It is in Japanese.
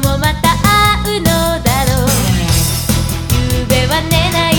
もまた会うのだろう」「夕べは寝ない」